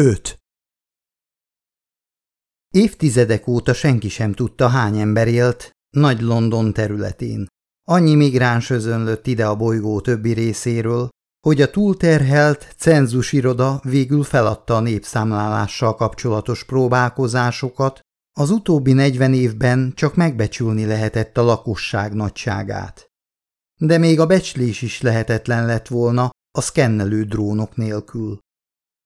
5. Évtizedek óta senki sem tudta, hány ember élt Nagy London területén. Annyi migráns özönlött ide a bolygó többi részéről, hogy a túlterhelt cenzusiroda végül feladta a népszámlálással kapcsolatos próbálkozásokat, az utóbbi negyven évben csak megbecsülni lehetett a lakosság nagyságát. De még a becslés is lehetetlen lett volna a szkennelő drónok nélkül.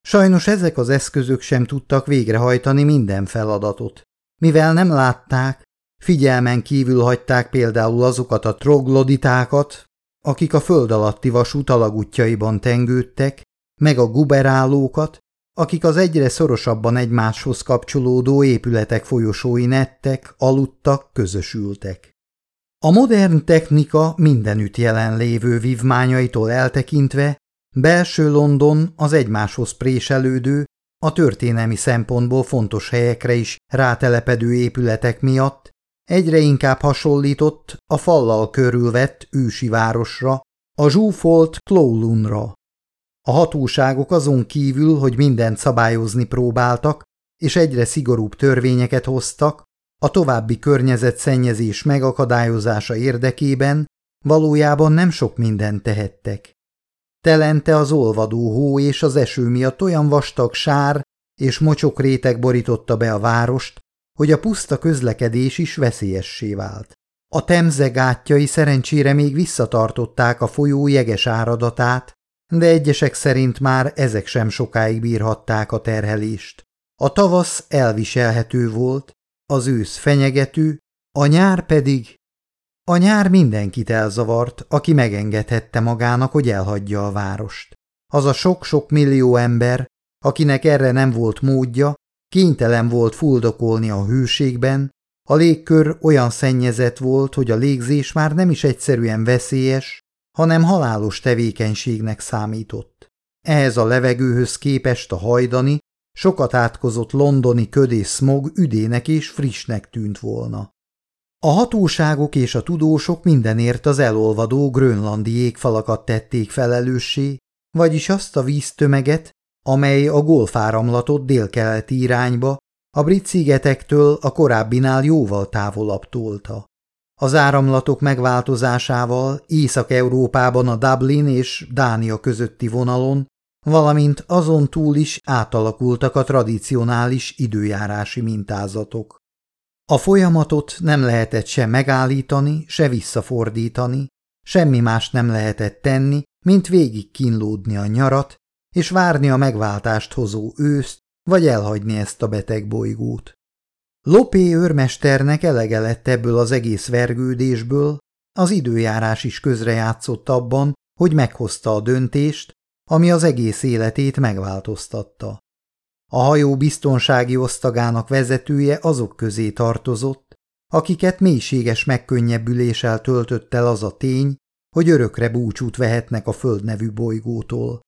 Sajnos ezek az eszközök sem tudtak végrehajtani minden feladatot. Mivel nem látták, figyelmen kívül hagyták például azokat a trogloditákat, akik a föld alatti vasút alagútjaiban tengődtek, meg a guberálókat, akik az egyre szorosabban egymáshoz kapcsolódó épületek folyosói nettek, aludtak, közösültek. A modern technika mindenütt jelenlévő vívmányaitól eltekintve Belső London az egymáshoz préselődő, a történelmi szempontból fontos helyekre is rátelepedő épületek miatt egyre inkább hasonlított a fallal körülvett ősi városra, a zsúfolt Klowlunra. A hatóságok azon kívül, hogy mindent szabályozni próbáltak, és egyre szigorúbb törvényeket hoztak, a további környezetszennyezés megakadályozása érdekében valójában nem sok mindent tehettek. Telente az olvadó hó és az eső miatt olyan vastag sár és mocsok réteg borította be a várost, hogy a puszta közlekedés is veszélyessé vált. A temze gátjai szerencsére még visszatartották a folyó jeges áradatát, de egyesek szerint már ezek sem sokáig bírhatták a terhelést. A tavasz elviselhető volt, az ősz fenyegető, a nyár pedig a nyár mindenkit elzavart, aki megengedhette magának, hogy elhagyja a várost. Az a sok-sok millió ember, akinek erre nem volt módja, kénytelen volt fuldokolni a hőségben, a légkör olyan szennyezett volt, hogy a légzés már nem is egyszerűen veszélyes, hanem halálos tevékenységnek számított. Ehhez a levegőhöz képest a hajdani, sokat átkozott londoni köd és smog üdének és frissnek tűnt volna. A hatóságok és a tudósok mindenért az elolvadó grönlandi jégfalakat tették felelőssé, vagyis azt a víztömeget, amely a golfáramlatot délkeleti irányba, a brit szigetektől a korábbinál jóval távolabb tolta. Az áramlatok megváltozásával Észak-Európában a Dublin és Dánia közötti vonalon, valamint azon túl is átalakultak a tradicionális időjárási mintázatok. A folyamatot nem lehetett se megállítani, se visszafordítani, semmi más nem lehetett tenni, mint végig kínlódni a nyarat, és várni a megváltást hozó őszt, vagy elhagyni ezt a beteg bolygót. Lopé őrmesternek elege lett ebből az egész vergődésből, az időjárás is közrejátszott abban, hogy meghozta a döntést, ami az egész életét megváltoztatta. A hajó biztonsági osztagának vezetője azok közé tartozott, akiket mélységes megkönnyebbüléssel töltött el az a tény, hogy örökre búcsút vehetnek a Föld nevű bolygótól.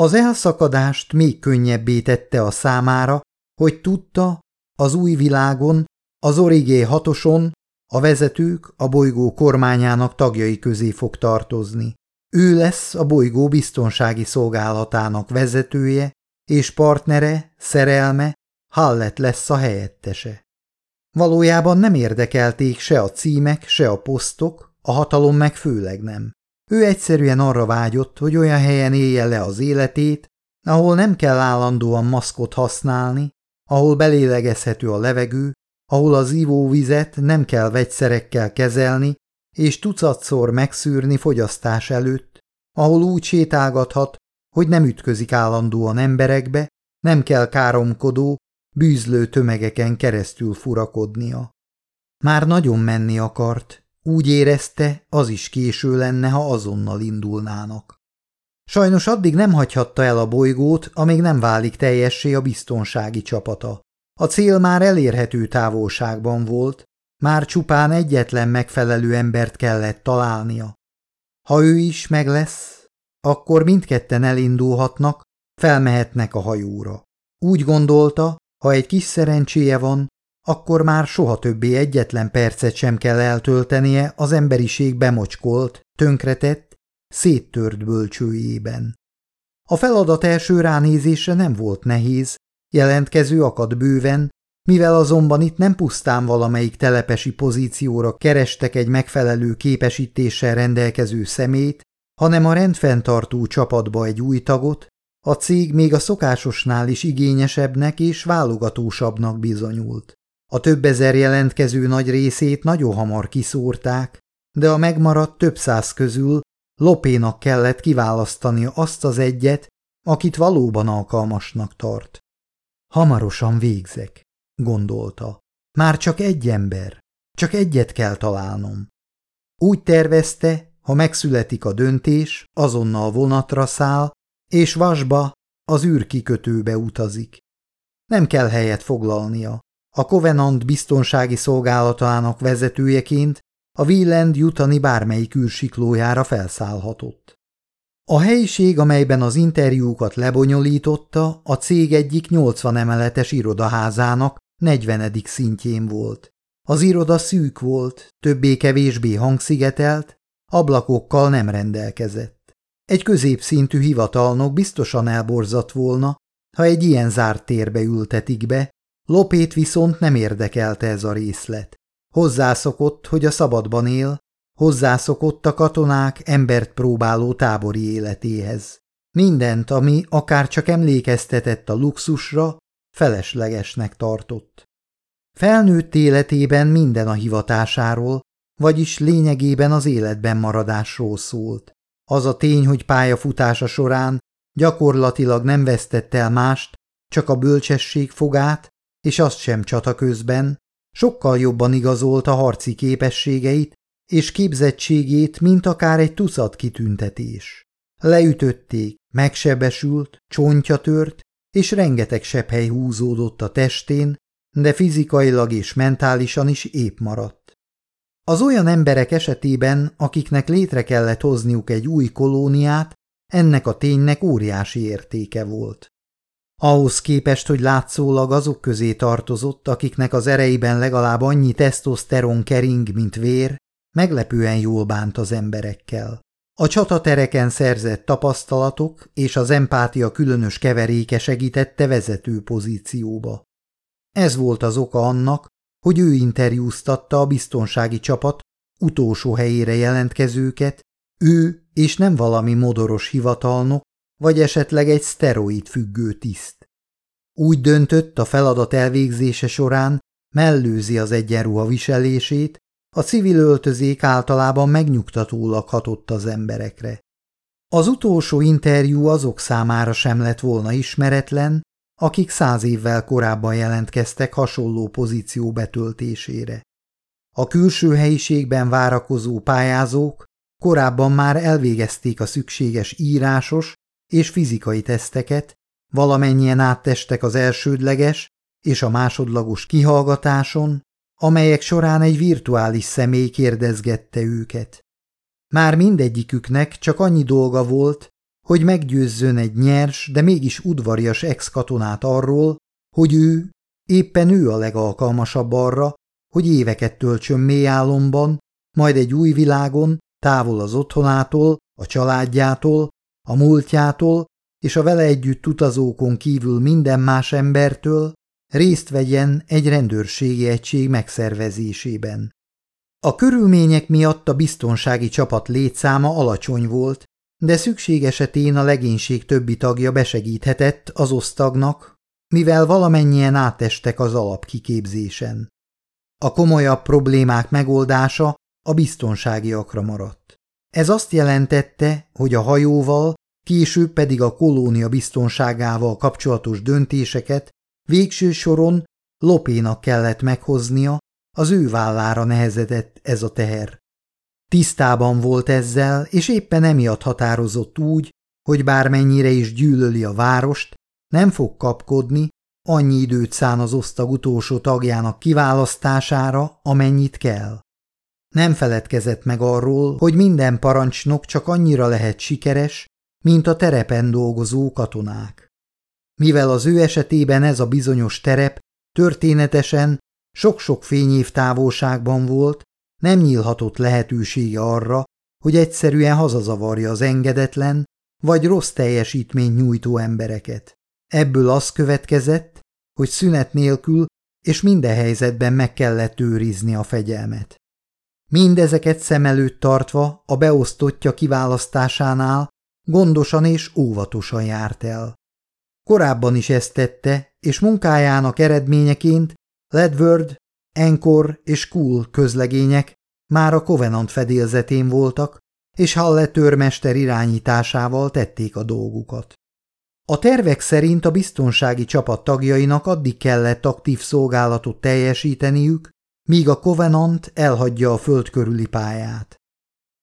Az elszakadást még könnyebbé tette a számára, hogy tudta, az új világon, az Origé hatoson a vezetők a bolygó kormányának tagjai közé fog tartozni. Ő lesz a bolygó biztonsági szolgálatának vezetője, és partnere, szerelme, Hallet lesz a helyettese. Valójában nem érdekelték se a címek, se a posztok, a hatalom meg főleg nem. Ő egyszerűen arra vágyott, hogy olyan helyen élje le az életét, ahol nem kell állandóan maszkot használni, ahol belélegezhető a levegő, ahol az ivóvizet nem kell vegyszerekkel kezelni, és tucatszor megszűrni fogyasztás előtt, ahol úgy sétálgathat, hogy nem ütközik állandóan emberekbe, nem kell káromkodó, bűzlő tömegeken keresztül furakodnia. Már nagyon menni akart, úgy érezte, az is késő lenne, ha azonnal indulnának. Sajnos addig nem hagyhatta el a bolygót, amíg nem válik teljessé a biztonsági csapata. A cél már elérhető távolságban volt, már csupán egyetlen megfelelő embert kellett találnia. Ha ő is meg lesz, akkor mindketten elindulhatnak, felmehetnek a hajóra. Úgy gondolta, ha egy kis szerencséje van, akkor már soha többé egyetlen percet sem kell eltöltenie az emberiség bemocskolt, tönkretett, széttört bölcsőjében. A feladat első ránézésre nem volt nehéz, jelentkező akad bőven, mivel azonban itt nem pusztán valamelyik telepesi pozícióra kerestek egy megfelelő képesítéssel rendelkező szemét, hanem a rendfenntartó csapatba egy új tagot, a cég még a szokásosnál is igényesebbnek és válogatósabbnak bizonyult. A több ezer jelentkező nagy részét nagyon hamar kiszórták, de a megmaradt több száz közül Lopénak kellett kiválasztani azt az egyet, akit valóban alkalmasnak tart. Hamarosan végzek, gondolta. Már csak egy ember, csak egyet kell találnom. Úgy tervezte, ha megszületik a döntés, azonnal vonatra száll, és vasba az űrkikötőbe utazik. Nem kell helyet foglalnia. A Covenant biztonsági szolgálatának vezetőjeként a Wieland jutani bármelyik űrsiklójára felszállhatott. A helyiség, amelyben az interjúkat lebonyolította, a cég egyik 80 emeletes irodaházának 40. szintjén volt. Az iroda szűk volt, többé-kevésbé hangszigetelt, ablakokkal nem rendelkezett. Egy középszintű hivatalnok biztosan elborzadt volna, ha egy ilyen zárt térbe ültetik be, Lopét viszont nem érdekelte ez a részlet. Hozzászokott, hogy a szabadban él, hozzászokott a katonák embert próbáló tábori életéhez. Mindent, ami akár csak emlékeztetett a luxusra, feleslegesnek tartott. Felnőtt életében minden a hivatásáról, vagyis lényegében az életben maradásról szólt. Az a tény, hogy pályafutása során gyakorlatilag nem vesztett el mást, csak a bölcsesség fogát, és azt sem csata közben, sokkal jobban igazolt a harci képességeit és képzettségét, mint akár egy tucat kitüntetés. Leütötték, megsebesült, csontja tört, és rengeteg sebhely húzódott a testén, de fizikailag és mentálisan is épp maradt. Az olyan emberek esetében, akiknek létre kellett hozniuk egy új kolóniát, ennek a ténynek óriási értéke volt. Ahhoz képest, hogy látszólag azok közé tartozott, akiknek az ereiben legalább annyi tesztoszteron kering, mint vér, meglepően jól bánt az emberekkel. A csatatereken szerzett tapasztalatok és az empátia különös keveréke segítette vezető pozícióba. Ez volt az oka annak, hogy ő interjúztatta a biztonsági csapat utolsó helyére jelentkezőket, ő és nem valami modoros hivatalnok, vagy esetleg egy szteroid függő tiszt. Úgy döntött a feladat elvégzése során, mellőzi az egyenruha viselését, a civil öltözék általában megnyugtatólag hatott az emberekre. Az utolsó interjú azok számára sem lett volna ismeretlen, akik száz évvel korábban jelentkeztek hasonló pozíció betöltésére. A külső helyiségben várakozó pályázók korábban már elvégezték a szükséges írásos és fizikai teszteket, valamennyien áttestek az elsődleges és a másodlagos kihallgatáson, amelyek során egy virtuális személy kérdezgette őket. Már mindegyiküknek csak annyi dolga volt, hogy meggyőzzön egy nyers, de mégis udvarias ex-katonát arról, hogy ő, éppen ő a legalkalmasabb arra, hogy éveket töltsön mély álomban, majd egy új világon, távol az otthonától, a családjától, a múltjától és a vele együtt utazókon kívül minden más embertől részt vegyen egy rendőrségi egység megszervezésében. A körülmények miatt a biztonsági csapat létszáma alacsony volt, de szükség esetén a legénység többi tagja besegíthetett az osztagnak, mivel valamennyien átestek az alapkiképzésen. A komolyabb problémák megoldása a biztonságiakra maradt. Ez azt jelentette, hogy a hajóval, később pedig a kolónia biztonságával kapcsolatos döntéseket végső soron Lopénak kellett meghoznia, az ő vállára nehezedett ez a teher. Tisztában volt ezzel, és éppen emiatt határozott úgy, hogy bármennyire is gyűlöli a várost, nem fog kapkodni, annyi időt szán az osztag utolsó tagjának kiválasztására, amennyit kell. Nem feledkezett meg arról, hogy minden parancsnok csak annyira lehet sikeres, mint a terepen dolgozó katonák. Mivel az ő esetében ez a bizonyos terep történetesen sok-sok fényév távolságban volt, nem nyílhatott lehetősége arra, hogy egyszerűen hazazavarja az engedetlen, vagy rossz teljesítményt nyújtó embereket. Ebből az következett, hogy szünet nélkül és minden helyzetben meg kellett őrizni a fegyelmet. Mindezeket szem előtt tartva a beosztottja kiválasztásánál gondosan és óvatosan járt el. Korábban is ezt tette, és munkájának eredményeként Ledward, Enkor és Cool közlegények már a Covenant fedélzetén voltak, és Halle törmester irányításával tették a dolgukat. A tervek szerint a biztonsági csapat tagjainak addig kellett aktív szolgálatot teljesíteniük, míg a Covenant elhagyja a föld körüli pályát.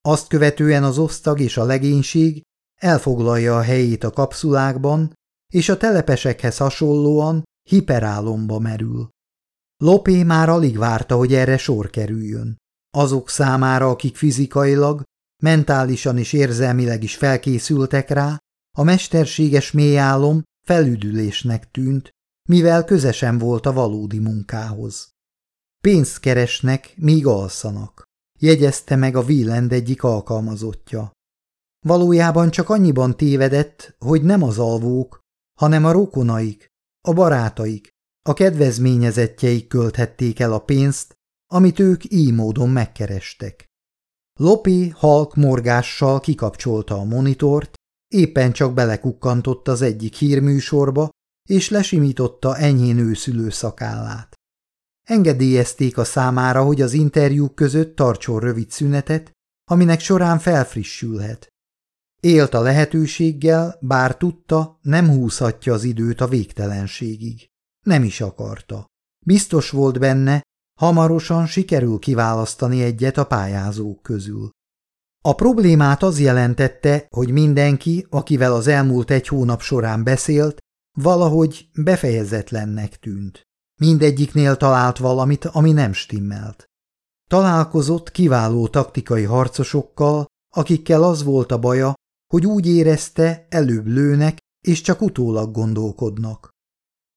Azt követően az osztag és a legénység elfoglalja a helyét a kapszulákban, és a telepesekhez hasonlóan hiperálomba merül. Lopé már alig várta, hogy erre sor kerüljön. Azok számára, akik fizikailag, mentálisan és érzelmileg is felkészültek rá, a mesterséges mélyálom felüdülésnek tűnt, mivel közesen volt a valódi munkához. Pénzt keresnek, míg alszanak, jegyezte meg a Wieland egyik alkalmazottja. Valójában csak annyiban tévedett, hogy nem az alvók, hanem a rokonaik, a barátaik, a kedvezményezettjeik költhették el a pénzt, amit ők így módon megkerestek. Lopi halk morgással kikapcsolta a monitort, éppen csak belekukkantott az egyik hírműsorba, és lesimította enyhén őszülő szakállát. Engedélyezték a számára, hogy az interjúk között tartson rövid szünetet, aminek során felfrissülhet. Élt a lehetőséggel, bár tudta, nem húzhatja az időt a végtelenségig. Nem is akarta. Biztos volt benne, hamarosan sikerül kiválasztani egyet a pályázók közül. A problémát az jelentette, hogy mindenki, akivel az elmúlt egy hónap során beszélt, valahogy befejezetlennek tűnt. Mindegyiknél talált valamit, ami nem stimmelt. Találkozott kiváló taktikai harcosokkal, akikkel az volt a baja, hogy úgy érezte, előbb lőnek, és csak utólag gondolkodnak.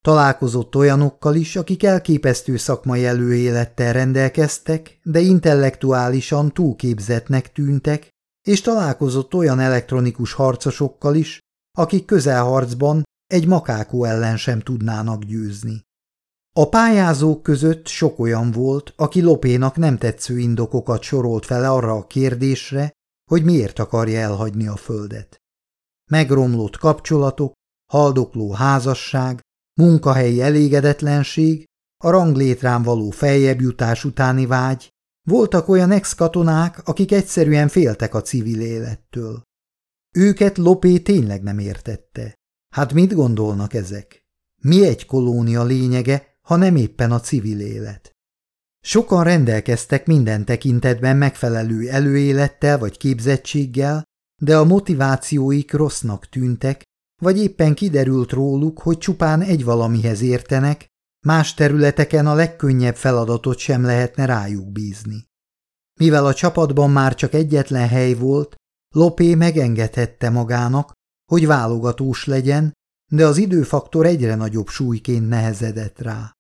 Találkozott olyanokkal is, akik elképesztő szakmai előélettel rendelkeztek, de intellektuálisan túlképzetnek tűntek, és találkozott olyan elektronikus harcosokkal is, akik közelharcban egy makákó ellen sem tudnának győzni. A pályázók között sok olyan volt, aki Lopénak nem tetsző indokokat sorolt fel arra a kérdésre, hogy miért akarja elhagyni a földet. Megromlott kapcsolatok, haldokló házasság, munkahelyi elégedetlenség, a ranglétrán való feljebb jutás utáni vágy, voltak olyan ex-katonák, akik egyszerűen féltek a civil élettől. Őket Lopé tényleg nem értette. Hát mit gondolnak ezek? Mi egy kolónia lényege, ha nem éppen a civil élet? Sokan rendelkeztek minden tekintetben megfelelő előélettel vagy képzettséggel, de a motivációik rossznak tűntek, vagy éppen kiderült róluk, hogy csupán egy valamihez értenek, más területeken a legkönnyebb feladatot sem lehetne rájuk bízni. Mivel a csapatban már csak egyetlen hely volt, Lopé megengedhette magának, hogy válogatós legyen, de az időfaktor egyre nagyobb súlyként nehezedett rá.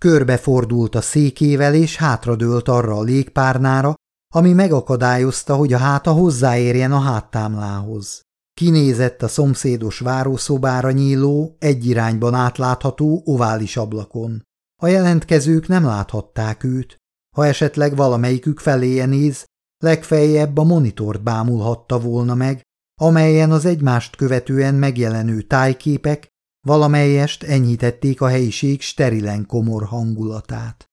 Körbefordult a székével, és hátradőlt arra a légpárnára, ami megakadályozta, hogy a háta hozzáérjen a háttámlához. Kinézett a szomszédos várószobára nyíló, egy irányban átlátható ovális ablakon. A jelentkezők nem láthatták őt. Ha esetleg valamelyikük feléje néz, legfeljebb a monitort bámulhatta volna meg, amelyen az egymást követően megjelenő tájképek valamelyest enyhítették a helyiség sterilen komor hangulatát.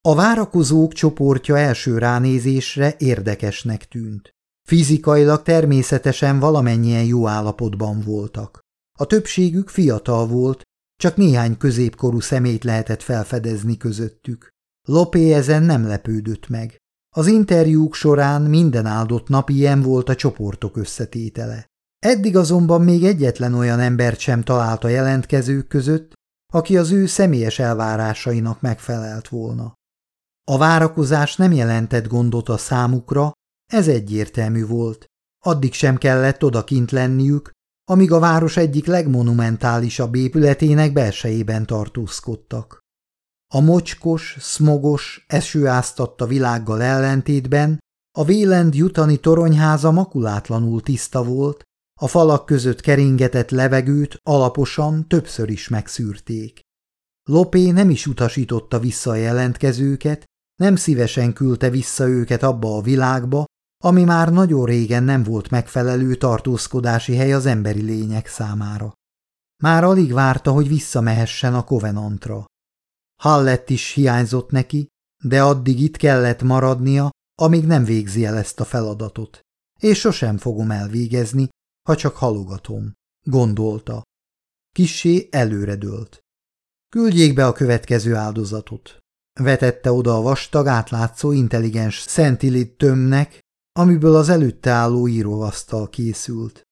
A várakozók csoportja első ránézésre érdekesnek tűnt. Fizikailag természetesen valamennyien jó állapotban voltak. A többségük fiatal volt, csak néhány középkorú szemét lehetett felfedezni közöttük. Lopé ezen nem lepődött meg. Az interjúk során minden áldott nap ilyen volt a csoportok összetétele. Eddig azonban még egyetlen olyan embert sem talált a jelentkezők között, aki az ő személyes elvárásainak megfelelt volna. A várakozás nem jelentett gondot a számukra, ez egyértelmű volt. Addig sem kellett odakint lenniük, amíg a város egyik legmonumentálisabb épületének belsejében tartózkodtak. A mocskos, smogos, esőáztatta világgal ellentétben a Vélend jutani toronyháza makulátlanul tiszta volt, A falak között keringetett levegőt alaposan többször is megszűrték. Lopé nem is utasította vissza a jelentkezőket, nem szívesen küldte vissza őket abba a világba, ami már nagyon régen nem volt megfelelő tartózkodási hely az emberi lények számára. Már alig várta, hogy visszamehessen a kovenantra. Hallett is hiányzott neki, de addig itt kellett maradnia, amíg nem végzi el ezt a feladatot. És sosem fogom elvégezni, ha csak halogatom, gondolta. Kissé előredőlt. Küldjék be a következő áldozatot. Vetette oda a vastag, átlátszó, intelligens szentilit tömnek, amiből az előtte álló íróasztal készült.